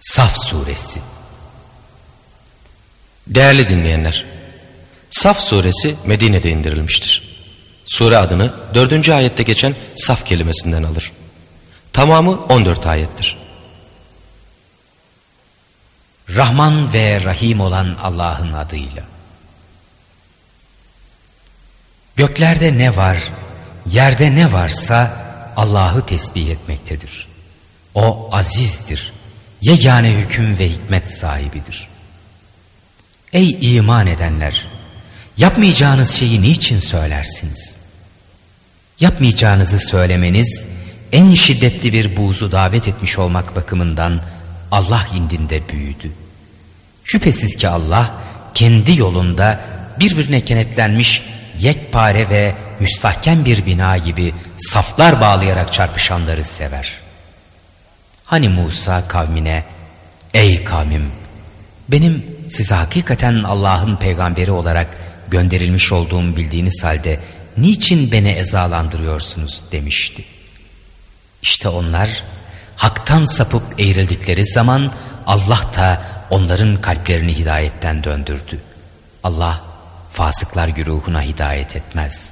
Saf Suresi Değerli dinleyenler, Saf suresi Medine'de indirilmiştir. Sure adını dördüncü ayette geçen saf kelimesinden alır. Tamamı 14 ayettir. Rahman ve Rahim olan Allah'ın adıyla. Göklerde ne var, yerde ne varsa Allah'ı tesbih etmektedir. O azizdir, yegane hüküm ve hikmet sahibidir. Ey iman edenler! Yapmayacağınız şeyi niçin söylersiniz? Yapmayacağınızı söylemeniz en şiddetli bir buğzu davet etmiş olmak bakımından Allah indinde büyüdü. Şüphesiz ki Allah kendi yolunda birbirine kenetlenmiş yekpare ve müstahkem bir bina gibi saflar bağlayarak çarpışanları sever. Hani Musa kavmine ey kavmim benim size hakikaten Allah'ın peygamberi olarak gönderilmiş olduğum bildiğiniz halde niçin beni ezalandırıyorsunuz demişti. İşte onlar haktan sapıp eğrildikleri zaman Allah da onların kalplerini hidayetten döndürdü. Allah fasıklar güruhuna hidayet etmez.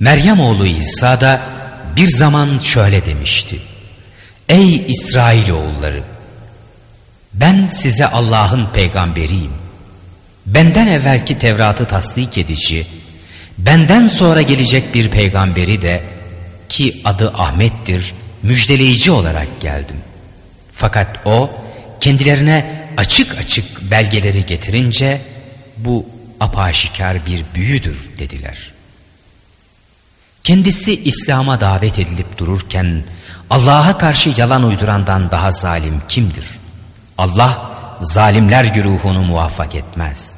Meryem oğlu İsa da bir zaman şöyle demişti. Ey İsrail oğulları! Ben size Allah'ın peygamberiyim. Benden evvelki Tevrat'ı tasdik edici, benden sonra gelecek bir peygamberi de ki adı Ahmet'tir, müjdeleyici olarak geldim. Fakat o kendilerine açık açık belgeleri getirince bu apaşikar bir büyüdür dediler. Kendisi İslam'a davet edilip dururken Allah'a karşı yalan uydurandan daha zalim kimdir? Allah zalimler güruhunu muvaffak etmez.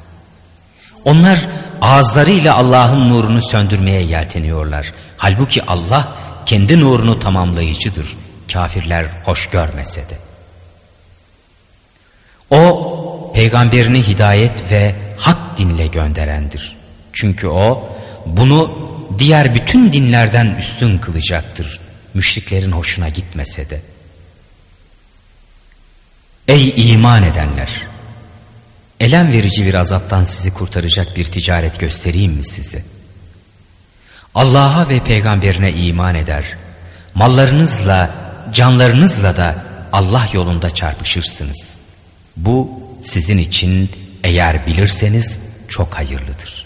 Onlar ağızlarıyla Allah'ın nurunu söndürmeye yelteniyorlar. Halbuki Allah kendi nurunu tamamlayıcıdır. Kafirler hoş görmese de. O peygamberini hidayet ve hak dinle gönderendir. Çünkü o bunu diğer bütün dinlerden üstün kılacaktır. Müşriklerin hoşuna gitmese de. Ey iman edenler! Elem verici bir azaptan sizi kurtaracak bir ticaret göstereyim mi size? Allah'a ve peygamberine iman eder, mallarınızla, canlarınızla da Allah yolunda çarpışırsınız. Bu sizin için eğer bilirseniz çok hayırlıdır.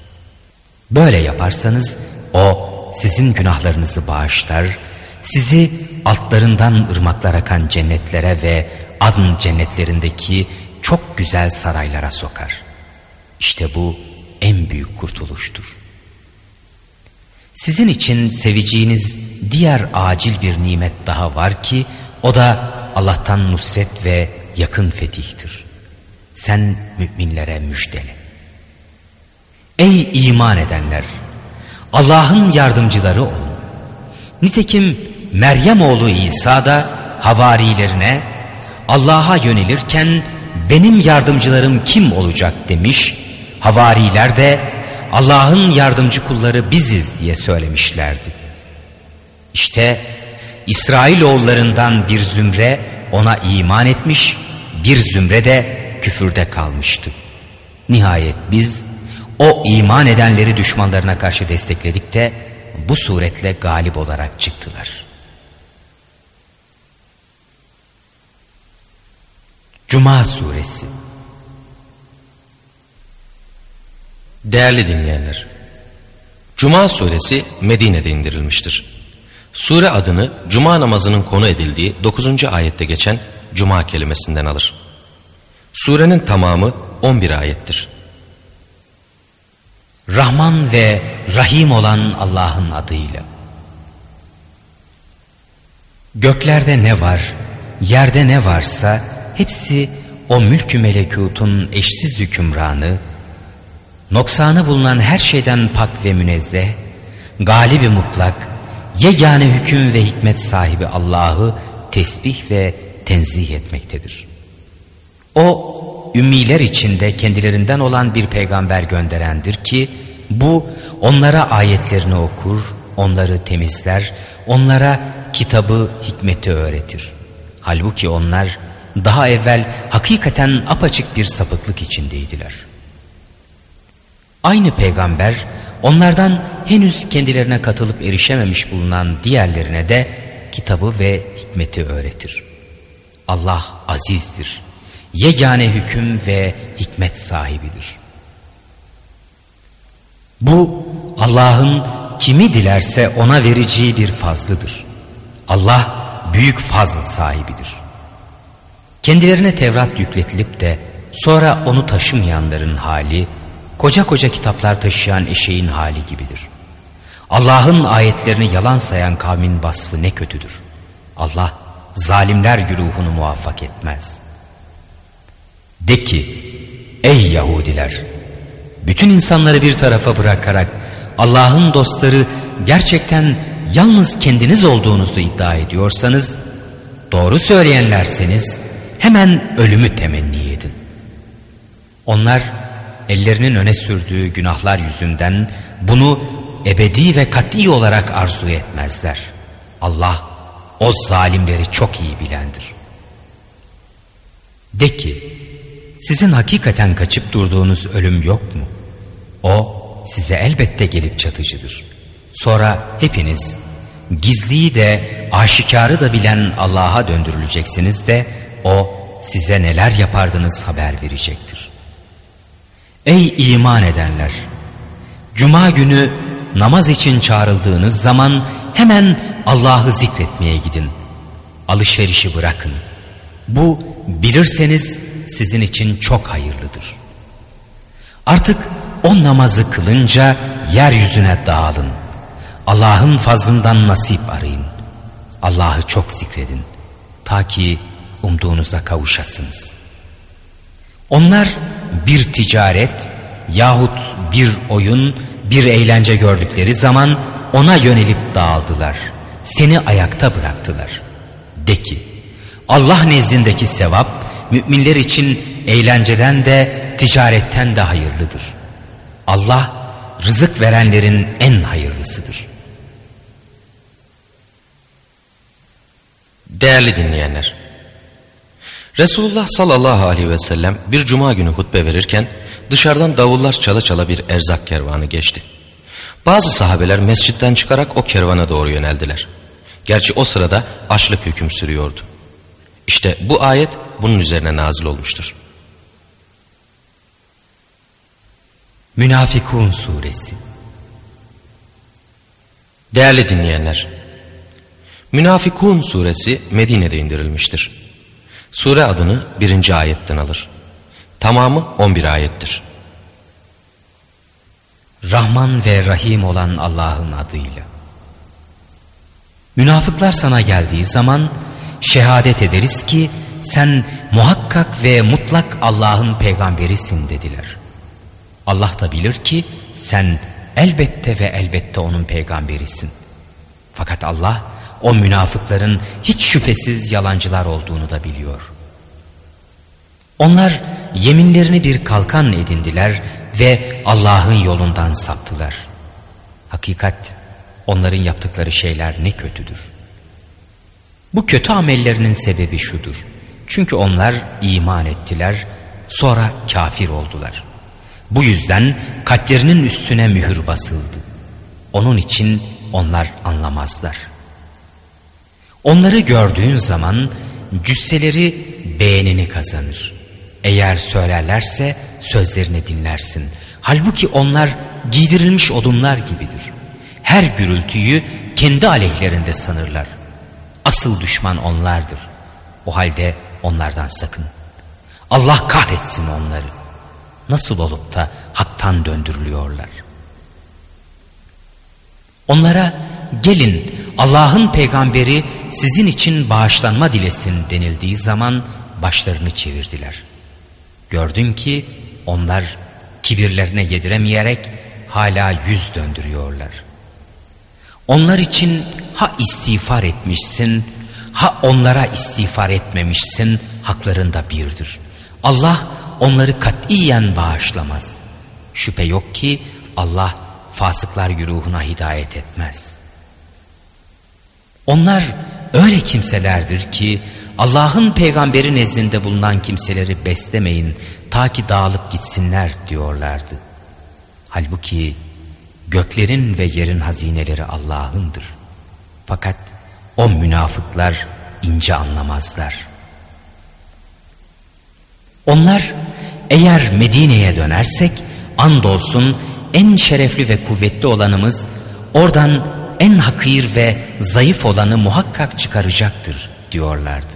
Böyle yaparsanız o sizin günahlarınızı bağışlar, sizi altlarından ırmaklar akan cennetlere ve adın cennetlerindeki çok güzel saraylara sokar. İşte bu en büyük kurtuluştur. Sizin için seveceğiniz diğer acil bir nimet daha var ki o da Allah'tan nusret ve yakın fetihtir. Sen müminlere müjdele. Ey iman edenler! Allah'ın yardımcıları olun. Nitekim Meryem oğlu İsa da havarilerine Allah'a yönelirken benim yardımcılarım kim olacak demiş. Havariler de Allah'ın yardımcı kulları biziz diye söylemişlerdi. İşte İsrailoğullarından bir zümre ona iman etmiş, bir zümre de küfürde kalmıştı. Nihayet biz o iman edenleri düşmanlarına karşı destekledik de bu suretle galip olarak çıktılar. Cuma Suresi Değerli dinleyenler, Cuma suresi Medine'de indirilmiştir. Sure adını Cuma namazının konu edildiği 9. ayette geçen Cuma kelimesinden alır. Surenin tamamı 11 ayettir. Rahman ve Rahim olan Allah'ın adıyla. Göklerde ne var, yerde ne varsa hepsi o mülkü melekutun eşsiz hükümranı, noksanı bulunan her şeyden pak ve münezzeh, galibi mutlak, yegane hüküm ve hikmet sahibi Allah'ı tesbih ve tenzih etmektedir. O ümmiler içinde kendilerinden olan bir peygamber gönderendir ki bu onlara ayetlerini okur, onları temizler, onlara kitabı, hikmeti öğretir. Halbuki onlar daha evvel hakikaten apaçık bir sapıklık içindeydiler. Aynı peygamber onlardan henüz kendilerine katılıp erişememiş bulunan diğerlerine de kitabı ve hikmeti öğretir. Allah azizdir, yegane hüküm ve hikmet sahibidir. Bu Allah'ın kimi dilerse ona vereceği bir fazlıdır. Allah büyük fazl sahibidir. Kendilerine Tevrat yükletilip de sonra onu taşımayanların hali, koca koca kitaplar taşıyan eşeğin hali gibidir. Allah'ın ayetlerini yalan sayan kavmin vasfı ne kötüdür. Allah zalimler güruhunu muvaffak etmez. De ki, ey Yahudiler! Bütün insanları bir tarafa bırakarak Allah'ın dostları gerçekten yalnız kendiniz olduğunuzu iddia ediyorsanız, doğru söyleyenlerseniz hemen ölümü temenni edin. Onlar ellerinin öne sürdüğü günahlar yüzünden bunu ebedi ve kat'i olarak arzu etmezler. Allah o zalimleri çok iyi bilendir. De ki, sizin hakikaten kaçıp durduğunuz ölüm yok mu? O size elbette gelip çatıcıdır. Sonra hepiniz gizliyi de aşikarı da bilen Allah'a döndürüleceksiniz de o size neler yapardınız haber verecektir. Ey iman edenler! Cuma günü namaz için çağrıldığınız zaman hemen Allah'ı zikretmeye gidin. Alışverişi bırakın. Bu bilirseniz sizin için çok hayırlıdır. Artık o namazı kılınca yeryüzüne dağılın. Allah'ın fazlından nasip arayın. Allah'ı çok zikredin. Ta ki umduğunuza kavuşasınız. Onlar bir ticaret yahut bir oyun, bir eğlence gördükleri zaman ona yönelip dağıldılar. Seni ayakta bıraktılar. De ki, Allah nezdindeki sevap, müminler için eğlenceden de ticaretten de hayırlıdır. Allah, rızık verenlerin en hayırlısıdır. Değerli dinleyenler, Resulullah sallallahu aleyhi ve sellem bir cuma günü hutbe verirken dışarıdan davullar çala çala bir erzak kervanı geçti. Bazı sahabeler mescitten çıkarak o kervana doğru yöneldiler. Gerçi o sırada açlık hüküm sürüyordu. İşte bu ayet bunun üzerine nazil olmuştur. Münafikun Suresi Değerli dinleyenler, Münafikun suresi Medine'de indirilmiştir. Sure adını birinci ayetten alır. Tamamı on bir ayettir. Rahman ve Rahim olan Allah'ın adıyla. Münafıklar sana geldiği zaman şehadet ederiz ki sen muhakkak ve mutlak Allah'ın peygamberisin dediler. Allah da bilir ki sen elbette ve elbette onun peygamberisin. Fakat Allah o münafıkların hiç şüphesiz yalancılar olduğunu da biliyor. Onlar yeminlerini bir kalkan edindiler ve Allah'ın yolundan saptılar. Hakikat onların yaptıkları şeyler ne kötüdür. Bu kötü amellerinin sebebi şudur. Çünkü onlar iman ettiler, sonra kafir oldular. Bu yüzden kalplerinin üstüne mühür basıldı. Onun için onlar anlamazlar. Onları gördüğün zaman cüsseleri beğenini kazanır. Eğer söylerlerse sözlerini dinlersin. Halbuki onlar giydirilmiş odunlar gibidir. Her gürültüyü kendi aleyhlerinde sanırlar. Asıl düşman onlardır. O halde onlardan sakın. Allah kahretsin onları. Nasıl olup da haktan döndürülüyorlar. Onlara gelin Allah'ın peygamberi sizin için bağışlanma dilesin denildiği zaman başlarını çevirdiler. Gördün ki onlar kibirlerine yediremeyerek hala yüz döndürüyorlar. Onlar için ha istiğfar etmişsin, ha onlara istiğfar etmemişsin, haklarında birdir. Allah onları katiyen bağışlamaz. Şüphe yok ki Allah fasıklar güruhuna hidayet etmez. Onlar öyle kimselerdir ki Allah'ın peygamberi nezdinde bulunan kimseleri beslemeyin ta ki dağılıp gitsinler diyorlardı. Halbuki göklerin ve yerin hazineleri Allah'ındır. Fakat o münafıklar ince anlamazlar. Onlar eğer Medine'ye dönersek andolsun en şerefli ve kuvvetli olanımız oradan en hakir ve zayıf olanı muhakkak çıkaracaktır diyorlardı.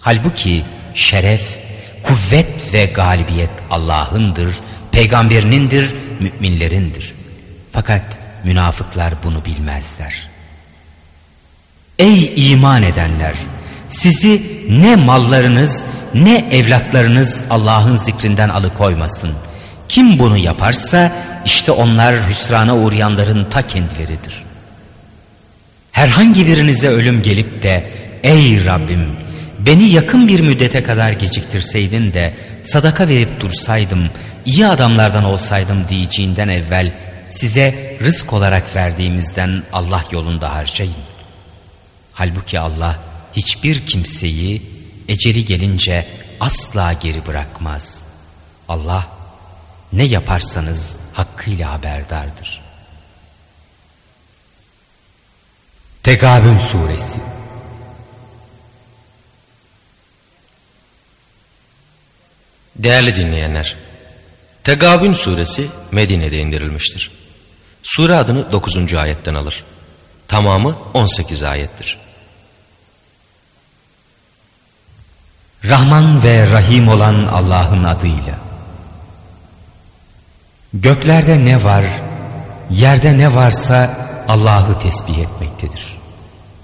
Halbuki şeref, kuvvet ve galibiyet Allah'ındır, peygamberinindir, müminlerindir. Fakat münafıklar bunu bilmezler. Ey iman edenler! Sizi ne mallarınız ne evlatlarınız Allah'ın zikrinden alıkoymasın. Kim bunu yaparsa işte onlar hüsrana uğrayanların ta kendileridir. Herhangi birinize ölüm gelip de ey Rabbim beni yakın bir müddete kadar geciktirseydin de sadaka verip dursaydım, iyi adamlardan olsaydım diyeceğinden evvel size rızk olarak verdiğimizden Allah yolunda harcayın. Halbuki Allah hiçbir kimseyi eceli gelince asla geri bırakmaz. Allah ne yaparsanız hakkıyla haberdardır. Tegabün Suresi Değerli dinleyenler, Tegabün suresi Medine'de indirilmiştir. Sure adını 9. ayetten alır. Tamamı 18 ayettir. Rahman ve Rahim olan Allah'ın adıyla. Göklerde ne var, yerde ne varsa Allah'ı tesbih etmektedir.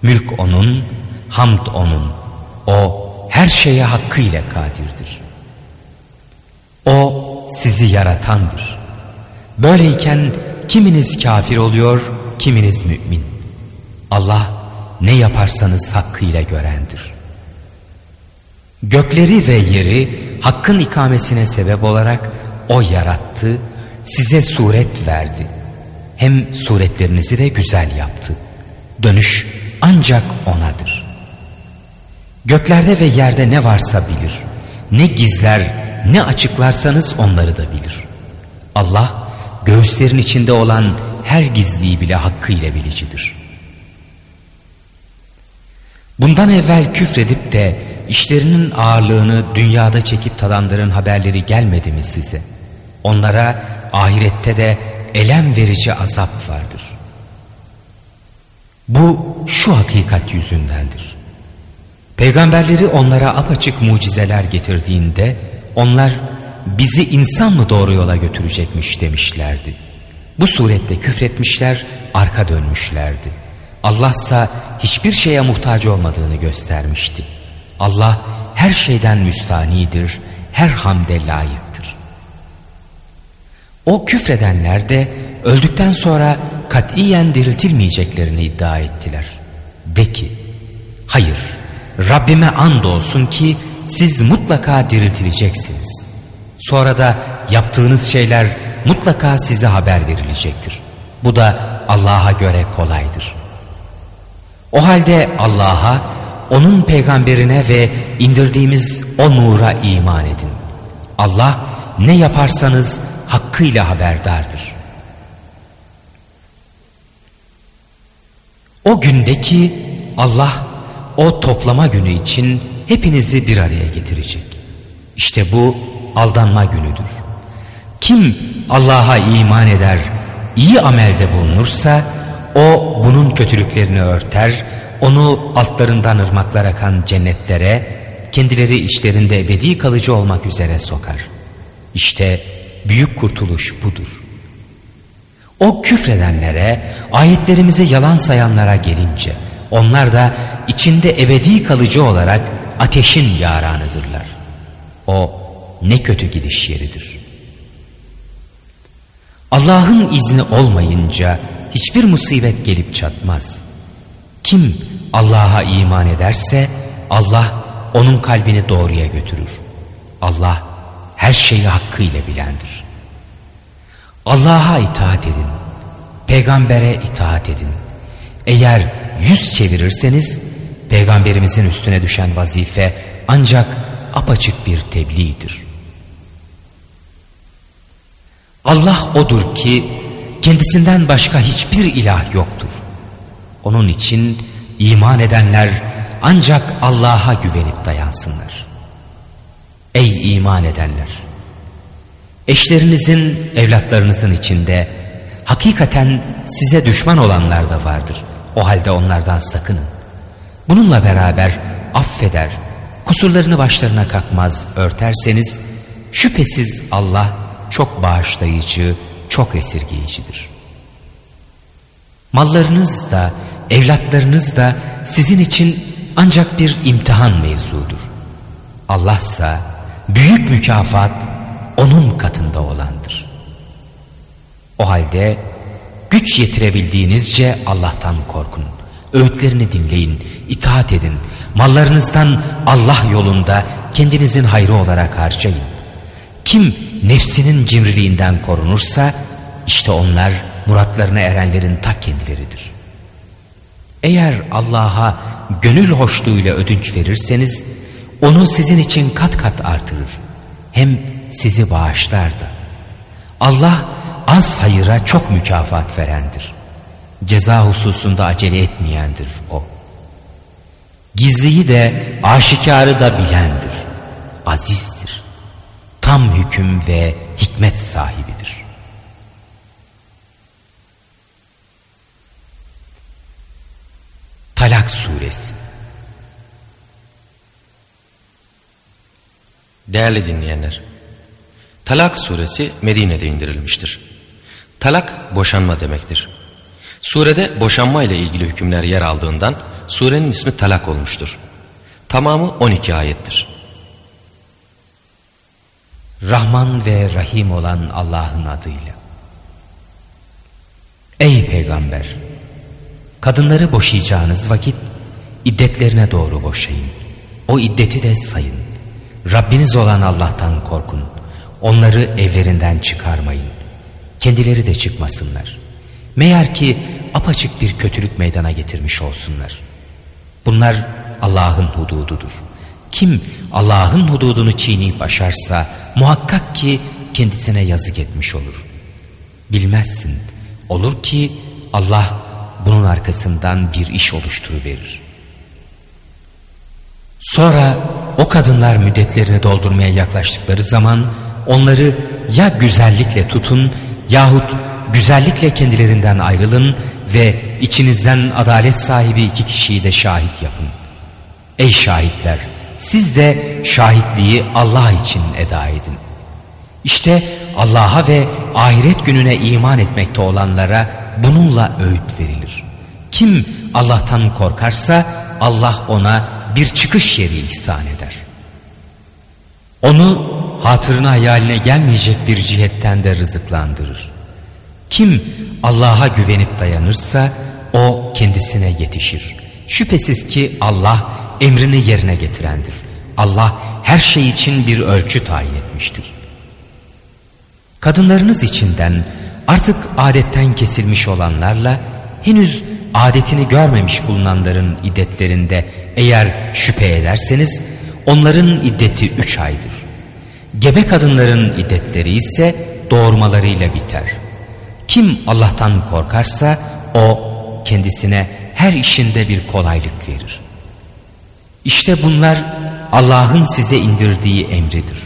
Mülk O'nun, hamd O'nun. O her şeye hakkıyla kadirdir. O sizi yaratandır. Böyleyken kiminiz kafir oluyor, kiminiz mümin. Allah ne yaparsanız hakkıyla görendir. Gökleri ve yeri hakkın ikamesine sebep olarak O yarattı, size suret verdi. Hem suretlerinizi de güzel yaptı. Dönüş ancak O'nadır. Göklerde ve yerde ne varsa bilir. Ne gizler ne açıklarsanız onları da bilir. Allah göğüslerin içinde olan her gizliyi bile hakkıyla bilicidir. Bundan evvel küfredip de işlerinin ağırlığını dünyada çekip tadanların haberleri gelmedi mi size? Onlara ahirette de elem verici azap vardır. Bu şu hakikat yüzündendir. Peygamberleri onlara apaçık mucizeler getirdiğinde onlar bizi insan mı doğru yola götürecekmiş demişlerdi. Bu surette küfretmişler, arka dönmüşlerdi. Allah ise hiçbir şeye muhtaç olmadığını göstermişti. Allah her şeyden müstanidir, her hamde layıktır. O küfredenler de öldükten sonra katiyen diriltilmeyeceklerini iddia ettiler. De ki, hayır Rabbime and olsun ki siz mutlaka diriltileceksiniz. Sonra da yaptığınız şeyler mutlaka size haber verilecektir. Bu da Allah'a göre kolaydır. O halde Allah'a, onun peygamberine ve indirdiğimiz o nura iman edin. Allah ne yaparsanız hakkıyla haberdardır. O gündeki Allah o toplama günü için hepinizi bir araya getirecek. İşte bu aldanma günüdür. Kim Allah'a iman eder, iyi amelde bulunursa o bunun kötülüklerini örter, onu altlarından ırmaklar akan cennetlere, kendileri içlerinde ebedi kalıcı olmak üzere sokar. İşte büyük kurtuluş budur. O küfredenlere, ayetlerimizi yalan sayanlara gelince, onlar da içinde ebedi kalıcı olarak ateşin yaranıdırlar. O ne kötü gidiş yeridir. Allah'ın izni olmayınca hiçbir musibet gelip çatmaz. Kim Allah'a iman ederse Allah onun kalbini doğruya götürür. Allah her şeyi hakkıyla bilendir. Allah'a itaat edin. Peygambere itaat edin. Eğer yüz çevirirseniz Peygamberimizin üstüne düşen vazife ancak apaçık bir tebliğdir. Allah odur ki kendisinden başka hiçbir ilah yoktur. Onun için iman edenler ancak Allah'a güvenip dayansınlar. Ey iman edenler! Eşlerinizin, evlatlarınızın içinde hakikaten size düşman olanlar da vardır. O halde onlardan sakının. Bununla beraber affeder, kusurlarını başlarına kakmaz örterseniz şüphesiz Allah çok bağışlayıcı, çok esirgeyicidir. Mallarınız da, evlatlarınız da sizin için ancak bir imtihan mevzudur. Allahsa büyük mükafat onun katında olandır. O halde güç yetirebildiğinizce Allah'tan korkun. Öğütlerini dinleyin, itaat edin. Mallarınızdan Allah yolunda kendinizin hayrı olarak harcayın. Kim nefsinin cimriliğinden korunursa işte onlar muratlarına erenlerin ta kendileridir. Eğer Allah'a gönül hoşluğuyla ödünç verirseniz onu sizin için kat kat artırır. Hem sizi bağışlar da. Allah az hayıra çok mükafat verendir. Ceza hususunda acele etmeyendir o. Gizliyi de aşikarı da bilendir. Azizdir. Tam hüküm ve hikmet sahibidir. Talak Suresi Değerli dinleyenler, Talak suresi Medine'de indirilmiştir. Talak boşanma demektir. Surede boşanma ile ilgili hükümler yer aldığından surenin ismi Talak olmuştur. Tamamı 12 ayettir. Rahman ve Rahim olan Allah'ın adıyla. Ey peygamber! Kadınları boşayacağınız vakit iddetlerine doğru boşayın. O iddeti de sayın. Rabbiniz olan Allah'tan korkun. Onları evlerinden çıkarmayın. Kendileri de çıkmasınlar. Meğer ki apaçık bir kötülük meydana getirmiş olsunlar. Bunlar Allah'ın hudududur. Kim Allah'ın hududunu çiğneyip aşarsa muhakkak ki kendisine yazık etmiş olur. Bilmezsin. Olur ki Allah bunun arkasından bir iş oluşturuverir. Sonra o kadınlar müddetlerini doldurmaya yaklaştıkları zaman onları ya güzellikle tutun yahut güzellikle kendilerinden ayrılın ve içinizden adalet sahibi iki kişiyi de şahit yapın. Ey şahitler siz de şahitliği Allah için eda edin. İşte Allah'a ve ahiret gününe iman etmekte olanlara bununla öğüt verilir. Kim Allah'tan korkarsa Allah ona bir çıkış yeri ihsan eder. Onu hatırına hayaline gelmeyecek bir cihetten de rızıklandırır. Kim Allah'a güvenip dayanırsa o kendisine yetişir. Şüphesiz ki Allah emrini yerine getirendir. Allah her şey için bir ölçü tayin etmiştir. Kadınlarınız içinden artık adetten kesilmiş olanlarla henüz adetini görmemiş bulunanların iddetlerinde eğer şüphe ederseniz onların iddeti üç aydır. Gebe kadınların iddetleri ise doğurmalarıyla biter. Kim Allah'tan korkarsa o kendisine her işinde bir kolaylık verir. İşte bunlar Allah'ın size indirdiği emridir.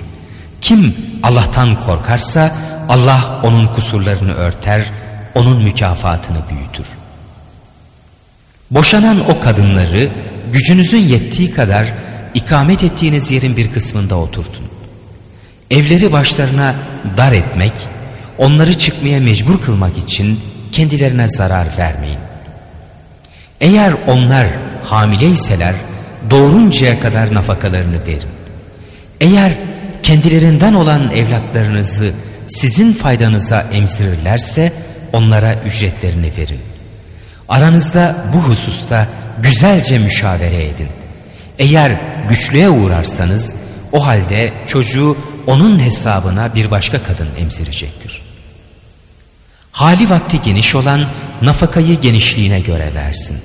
Kim Allah'tan korkarsa Allah onun kusurlarını örter, onun mükafatını büyütür. Boşanan o kadınları gücünüzün yettiği kadar ikamet ettiğiniz yerin bir kısmında oturtun. Evleri başlarına dar etmek, onları çıkmaya mecbur kılmak için kendilerine zarar vermeyin. Eğer onlar hamileyseler doğuruncaya kadar nafakalarını verin. Eğer kendilerinden olan evlatlarınızı sizin faydanıza emzirirlerse onlara ücretlerini verin. Aranızda bu hususta güzelce müşavere edin. Eğer güçlüğe uğrarsanız o halde çocuğu onun hesabına bir başka kadın emzirecektir. Hali vakti geniş olan nafakayı genişliğine göre versin.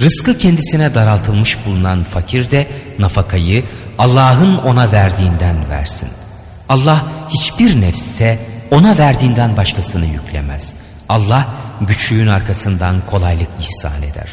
Rızkı kendisine daraltılmış bulunan fakir de nafakayı Allah'ın ona verdiğinden versin. Allah hiçbir nefse ona verdiğinden başkasını yüklemez. Allah güçlüğün arkasından kolaylık ihsan eder.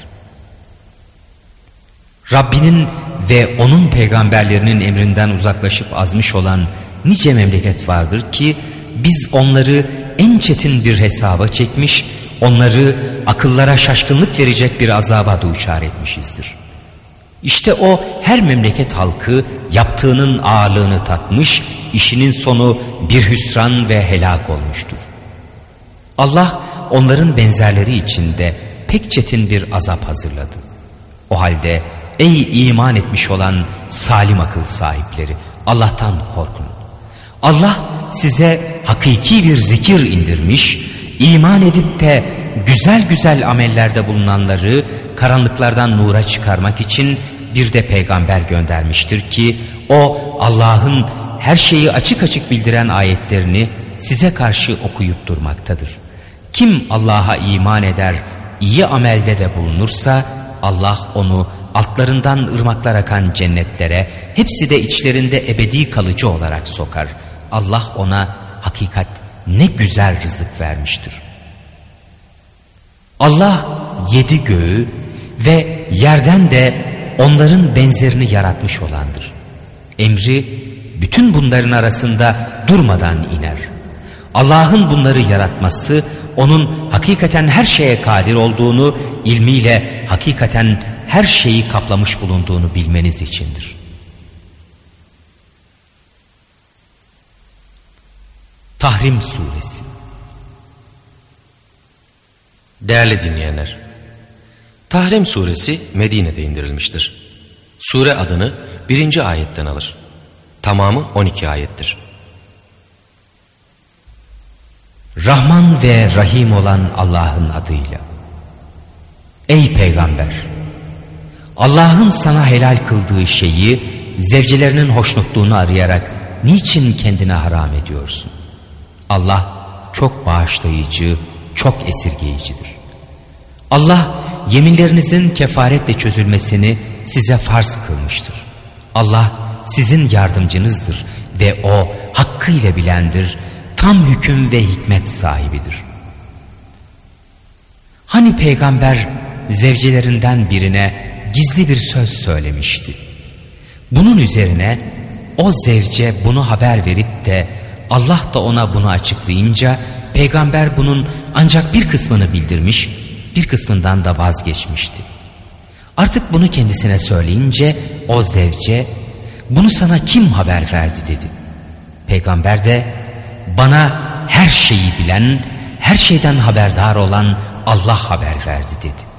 Rabbinin ve onun peygamberlerinin emrinden uzaklaşıp azmış olan nice memleket vardır ki biz onları en çetin bir hesaba çekmiş, onları akıllara şaşkınlık verecek bir azaba duçar etmişizdir. İşte o her memleket halkı yaptığının ağırlığını tatmış, işinin sonu bir hüsran ve helak olmuştur. Allah onların benzerleri içinde pek çetin bir azap hazırladı. O halde ey iman etmiş olan salim akıl sahipleri Allah'tan korkun. Allah size hakiki bir zikir indirmiş, iman edip de güzel güzel amellerde bulunanları karanlıklardan nura çıkarmak için bir de peygamber göndermiştir ki o Allah'ın her şeyi açık açık bildiren ayetlerini size karşı okuyup durmaktadır. Kim Allah'a iman eder, iyi amelde de bulunursa Allah onu altlarından ırmaklar akan cennetlere, hepsi de içlerinde ebedi kalıcı olarak sokar. Allah ona hakikat ne güzel rızık vermiştir. Allah yedi göğü ve yerden de onların benzerini yaratmış olandır. Emri bütün bunların arasında durmadan iner. Allah'ın bunları yaratması onun hakikaten her şeye kadir olduğunu ilmiyle hakikaten her şeyi kaplamış bulunduğunu bilmeniz içindir. Tahrim Suresi Değerli dinleyenler, Tahrim Suresi Medine'de indirilmiştir. Sure adını birinci ayetten alır. Tamamı 12 ayettir. Rahman ve Rahim olan Allah'ın adıyla. Ey Peygamber! Allah'ın sana helal kıldığı şeyi zevcilerinin hoşnutluğunu arayarak niçin kendine haram ediyorsun? Allah çok bağışlayıcı, çok esirgeyicidir. Allah yeminlerinizin kefaretle çözülmesini size farz kılmıştır. Allah sizin yardımcınızdır ve o hakkıyla bilendir, tam hüküm ve hikmet sahibidir. Hani peygamber zevcelerinden birine gizli bir söz söylemişti. Bunun üzerine o zevce bunu haber verip de Allah da ona bunu açıklayınca peygamber bunun ancak bir kısmını bildirmiş, bir kısmından da vazgeçmişti. Artık bunu kendisine söyleyince o zevce bunu sana kim haber verdi dedi. Peygamber de bana her şeyi bilen, her şeyden haberdar olan Allah haber verdi dedi.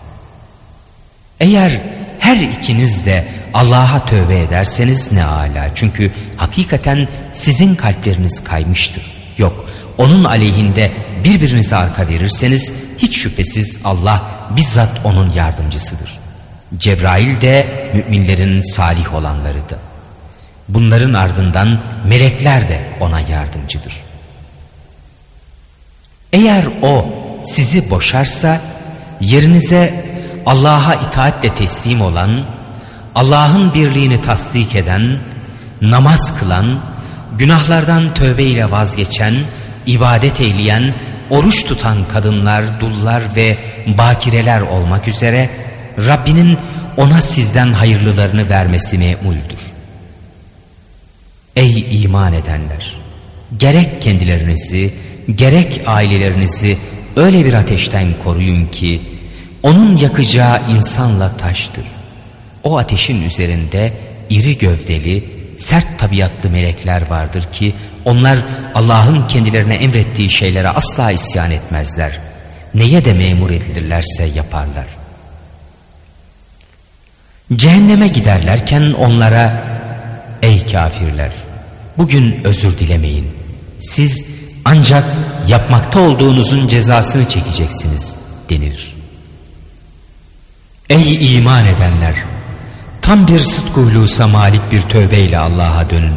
Eğer her ikiniz de Allah'a tövbe ederseniz ne ala. Çünkü hakikaten sizin kalpleriniz kaymıştır. Yok onun aleyhinde birbirinize arka verirseniz hiç şüphesiz Allah bizzat onun yardımcısıdır. Cebrail de müminlerin salih olanlarıdır. Bunların ardından melekler de ona yardımcıdır. Eğer o sizi boşarsa yerinize Allah'a itaatle teslim olan, Allah'ın birliğini tasdik eden, namaz kılan, günahlardan tövbeyle vazgeçen, ibadet eyleyen, oruç tutan kadınlar, dullar ve bakireler olmak üzere Rabbinin ona sizden hayırlılarını vermesi memuldür. Ey iman edenler! Gerek kendilerinizi, gerek ailelerinizi öyle bir ateşten koruyun ki, onun yakacağı insanla taştır. O ateşin üzerinde iri gövdeli, sert tabiatlı melekler vardır ki onlar Allah'ın kendilerine emrettiği şeylere asla isyan etmezler. Neye de memur edilirlerse yaparlar. Cehenneme giderlerken onlara ey kafirler bugün özür dilemeyin. Siz ancak yapmakta olduğunuzun cezasını çekeceksiniz denilir. Ey iman edenler! Tam bir sıdk malik bir tövbeyle Allah'a dönün.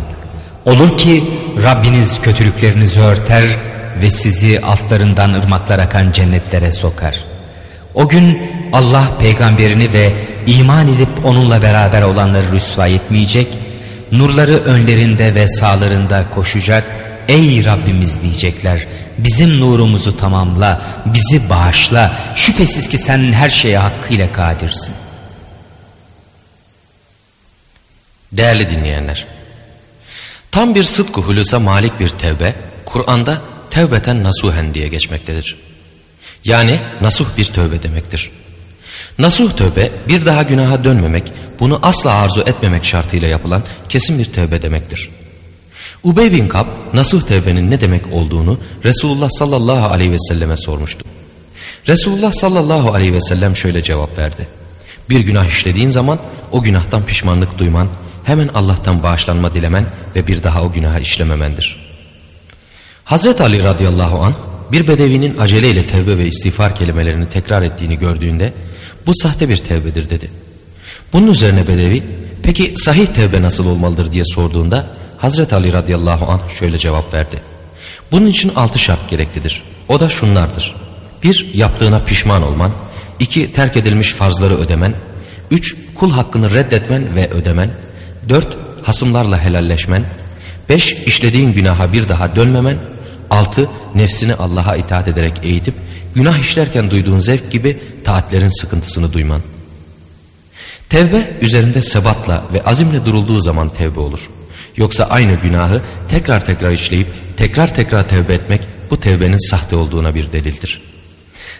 Olur ki Rabbiniz kötülüklerinizi örter ve sizi altlarından ırmaklar akan cennetlere sokar. O gün Allah peygamberini ve iman edip onunla beraber olanları rüsva etmeyecek, nurları önlerinde ve sağlarında koşacak, ey Rabbimiz diyecekler, bizim nurumuzu tamamla, bizi bağışla, şüphesiz ki sen her şeye hakkıyla kadirsin. Değerli dinleyenler, tam bir sıdkı hulusa malik bir tevbe, Kur'an'da tevbeten nasuhen diye geçmektedir. Yani nasuh bir tövbe demektir. Nasuh tövbe bir daha günaha dönmemek, bunu asla arzu etmemek şartıyla yapılan kesin bir tövbe demektir. Ubey bin Kab nasuh tövbenin ne demek olduğunu Resulullah sallallahu aleyhi ve selleme sormuştu. Resulullah sallallahu aleyhi ve sellem şöyle cevap verdi. Bir günah işlediğin zaman o günahtan pişmanlık duyman, hemen Allah'tan bağışlanma dilemen ve bir daha o günaha işlememendir. Hazreti Ali radıyallahu an bir bedevinin aceleyle tevbe ve istiğfar kelimelerini tekrar ettiğini gördüğünde bu sahte bir tevbedir dedi. Bunun üzerine bedevi peki sahih tevbe nasıl olmalıdır diye sorduğunda Hazreti Ali radıyallahu anh şöyle cevap verdi. Bunun için altı şart gereklidir. O da şunlardır. Bir, yaptığına pişman olman. iki terk edilmiş farzları ödemen. Üç, kul hakkını reddetmen ve ödemen. Dört, hasımlarla helalleşmen. Beş, işlediğin günaha bir daha dönmemen. Altı, nefsini Allah'a itaat ederek eğitip, günah işlerken duyduğun zevk gibi taatlerin sıkıntısını duyman. Tevbe üzerinde sebatla ve azimle durulduğu zaman tevbe olur. Yoksa aynı günahı tekrar tekrar işleyip tekrar tekrar tevbe etmek bu tevbenin sahte olduğuna bir delildir.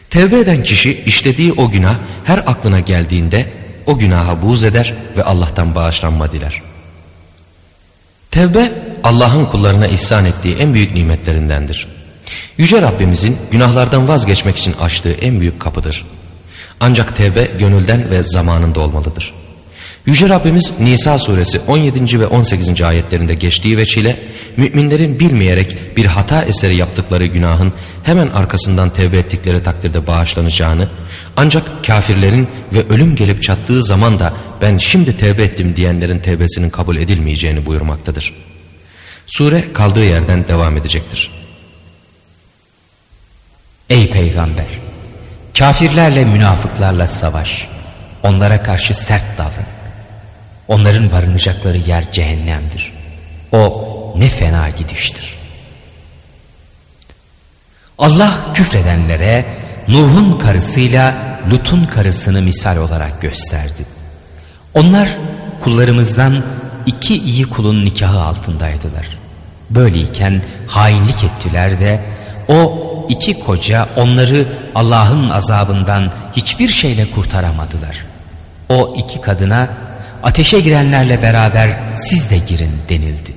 Tevbe eden kişi işlediği o günah her aklına geldiğinde o günaha buğz eder ve Allah'tan bağışlanma diler. Tevbe Allah'ın kullarına ihsan ettiği en büyük nimetlerindendir. Yüce Rabbimizin günahlardan vazgeçmek için açtığı en büyük kapıdır. Ancak tevbe gönülden ve zamanında olmalıdır. Yüce Rabbimiz Nisa suresi 17. ve 18. ayetlerinde geçtiği veçile müminlerin bilmeyerek bir hata eseri yaptıkları günahın hemen arkasından tevbe ettikleri takdirde bağışlanacağını ancak kafirlerin ve ölüm gelip çattığı zaman da ben şimdi tevbe ettim diyenlerin tevbesinin kabul edilmeyeceğini buyurmaktadır. Sure kaldığı yerden devam edecektir. Ey peygamber! Kafirlerle münafıklarla savaş. Onlara karşı sert davran. Onların barınacakları yer cehennemdir. O ne fena gidiştir. Allah küfredenlere Nuh'un karısıyla Lut'un karısını misal olarak gösterdi. Onlar kullarımızdan iki iyi kulun nikahı altındaydılar. Böyleyken hainlik ettiler de o iki koca onları Allah'ın azabından hiçbir şeyle kurtaramadılar. O iki kadına ateşe girenlerle beraber siz de girin denildi.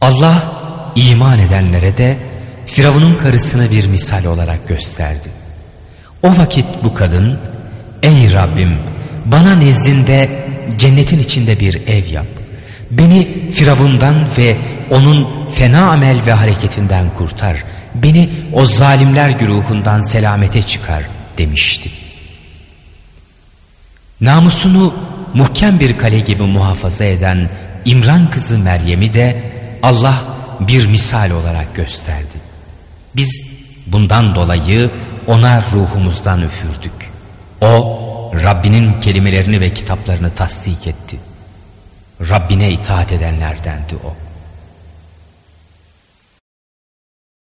Allah iman edenlere de Firavun'un karısını bir misal olarak gösterdi. O vakit bu kadın ey Rabbim bana nezdinde cennetin içinde bir ev yap. Beni Firavundan ve onun fena amel ve hareketinden kurtar. Beni o zalimler güruhundan selamete çıkar demişti. Namusunu muhkem bir kale gibi muhafaza eden İmran kızı Meryem'i de Allah bir misal olarak gösterdi. Biz bundan dolayı ona ruhumuzdan üfürdük. O Rabbinin kelimelerini ve kitaplarını tasdik etti. Rabbine itaat edenlerdendi o.